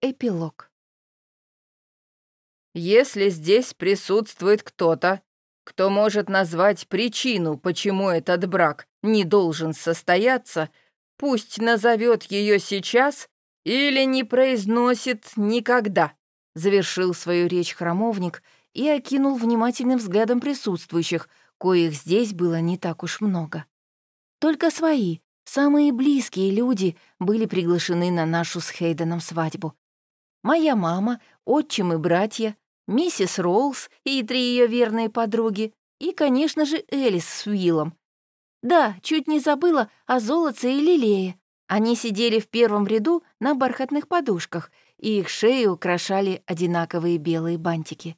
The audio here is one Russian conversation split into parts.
Эпилог. Если здесь присутствует кто-то, кто может назвать причину, почему этот брак не должен состояться, пусть назовет ее сейчас или не произносит никогда, завершил свою речь храмовник и окинул внимательным взглядом присутствующих, коих здесь было не так уж много. Только свои, самые близкие люди были приглашены на нашу с Хейденом свадьбу. Моя мама, отчим и братья, миссис Роулс и три ее верные подруги, и, конечно же, Элис с Уиллом. Да, чуть не забыла о золоце и лилее. Они сидели в первом ряду на бархатных подушках, и их шеи украшали одинаковые белые бантики.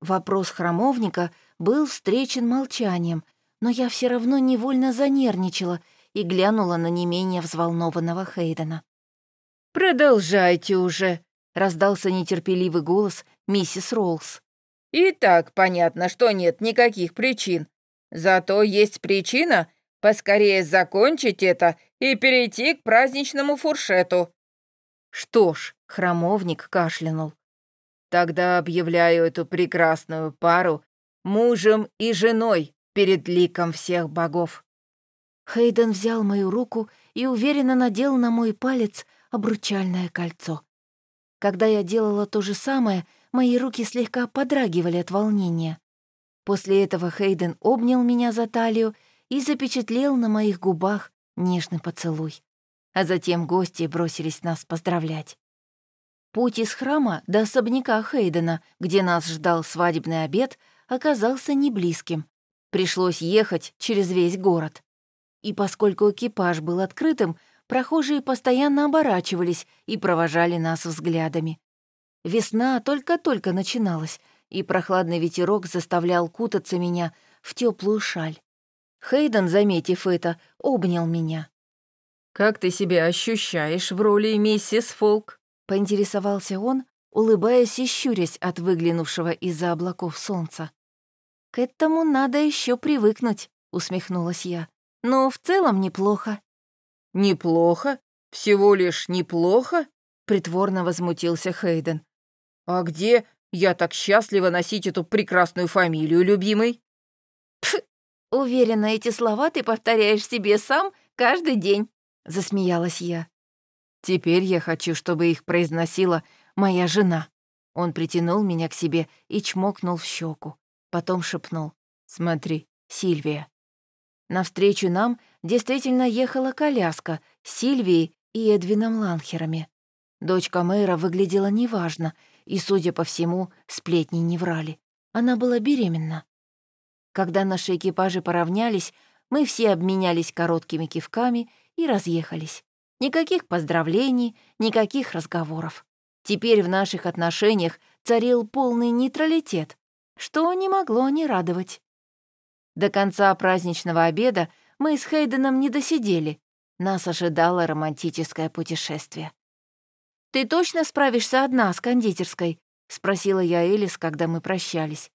Вопрос храмовника был встречен молчанием, но я все равно невольно занервничала и глянула на не менее взволнованного Хейдена. «Продолжайте уже», — раздался нетерпеливый голос миссис Роллс. «И так понятно, что нет никаких причин. Зато есть причина поскорее закончить это и перейти к праздничному фуршету». «Что ж», — храмовник кашлянул, «тогда объявляю эту прекрасную пару мужем и женой перед ликом всех богов». Хейден взял мою руку и уверенно надел на мой палец обручальное кольцо. Когда я делала то же самое, мои руки слегка подрагивали от волнения. После этого Хейден обнял меня за талию и запечатлел на моих губах нежный поцелуй. А затем гости бросились нас поздравлять. Путь из храма до особняка Хейдена, где нас ждал свадебный обед, оказался неблизким. Пришлось ехать через весь город. И поскольку экипаж был открытым, Прохожие постоянно оборачивались и провожали нас взглядами. Весна только-только начиналась, и прохладный ветерок заставлял кутаться меня в теплую шаль. Хейден, заметив это, обнял меня. «Как ты себя ощущаешь в роли миссис Фолк?» — поинтересовался он, улыбаясь и щурясь от выглянувшего из-за облаков солнца. «К этому надо еще привыкнуть», — усмехнулась я. «Но в целом неплохо». «Неплохо? Всего лишь неплохо?» — притворно возмутился Хейден. «А где я так счастлива носить эту прекрасную фамилию, любимый?» Пф, уверена, эти слова ты повторяешь себе сам каждый день», — засмеялась я. «Теперь я хочу, чтобы их произносила моя жена». Он притянул меня к себе и чмокнул в щеку. Потом шепнул. «Смотри, Сильвия». Навстречу нам действительно ехала коляска с Сильвией и Эдвином Ланхерами. Дочка мэра выглядела неважно, и, судя по всему, сплетни не врали. Она была беременна. Когда наши экипажи поравнялись, мы все обменялись короткими кивками и разъехались. Никаких поздравлений, никаких разговоров. Теперь в наших отношениях царил полный нейтралитет, что не могло не радовать. До конца праздничного обеда мы с Хейденом не досидели. Нас ожидало романтическое путешествие. «Ты точно справишься одна с кондитерской?» — спросила я Элис, когда мы прощались.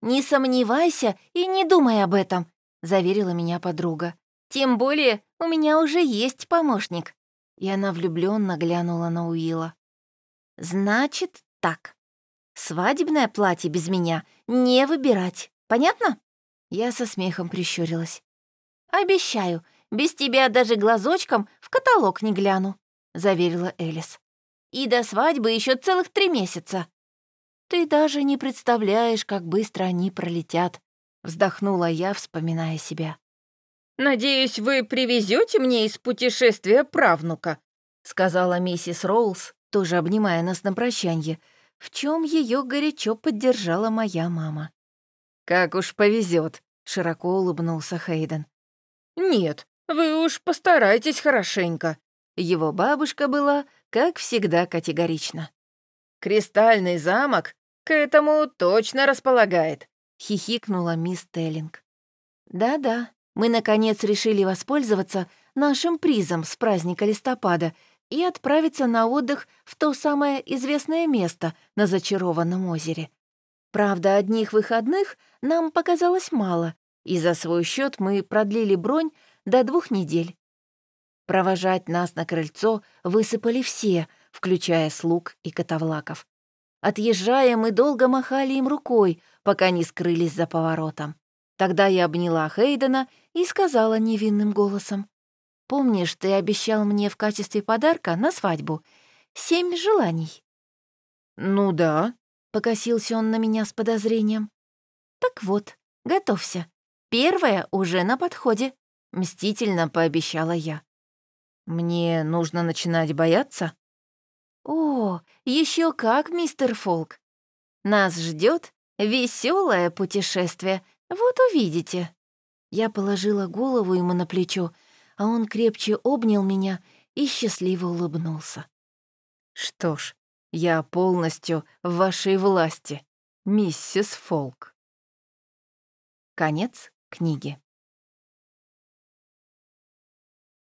«Не сомневайся и не думай об этом», — заверила меня подруга. «Тем более у меня уже есть помощник». И она влюбленно глянула на Уилла. «Значит так. Свадебное платье без меня не выбирать. Понятно?» Я со смехом прищурилась. «Обещаю, без тебя даже глазочком в каталог не гляну», — заверила Элис. «И до свадьбы еще целых три месяца». «Ты даже не представляешь, как быстро они пролетят», — вздохнула я, вспоминая себя. «Надеюсь, вы привезете мне из путешествия правнука», — сказала миссис Роулс, тоже обнимая нас на прощанье, в чем ее горячо поддержала моя мама. «Как уж повезет, широко улыбнулся Хейден. «Нет, вы уж постарайтесь хорошенько». Его бабушка была, как всегда, категорична. «Кристальный замок к этому точно располагает», — хихикнула мисс Теллинг. «Да-да, мы, наконец, решили воспользоваться нашим призом с праздника листопада и отправиться на отдых в то самое известное место на зачарованном озере. Правда, одних выходных нам показалось мало, и за свой счет мы продлили бронь до двух недель. Провожать нас на крыльцо высыпали все, включая слуг и котовлаков. Отъезжая, мы долго махали им рукой, пока не скрылись за поворотом. Тогда я обняла Хейдена и сказала невинным голосом. «Помнишь, ты обещал мне в качестве подарка на свадьбу семь желаний?» «Ну да», — покосился он на меня с подозрением. «Так вот, готовься. Первое уже на подходе», — мстительно пообещала я. «Мне нужно начинать бояться?» «О, еще как, мистер Фолк! Нас ждет веселое путешествие, вот увидите». Я положила голову ему на плечо, а он крепче обнял меня и счастливо улыбнулся. «Что ж, я полностью в вашей власти, миссис Фолк». Конец книги.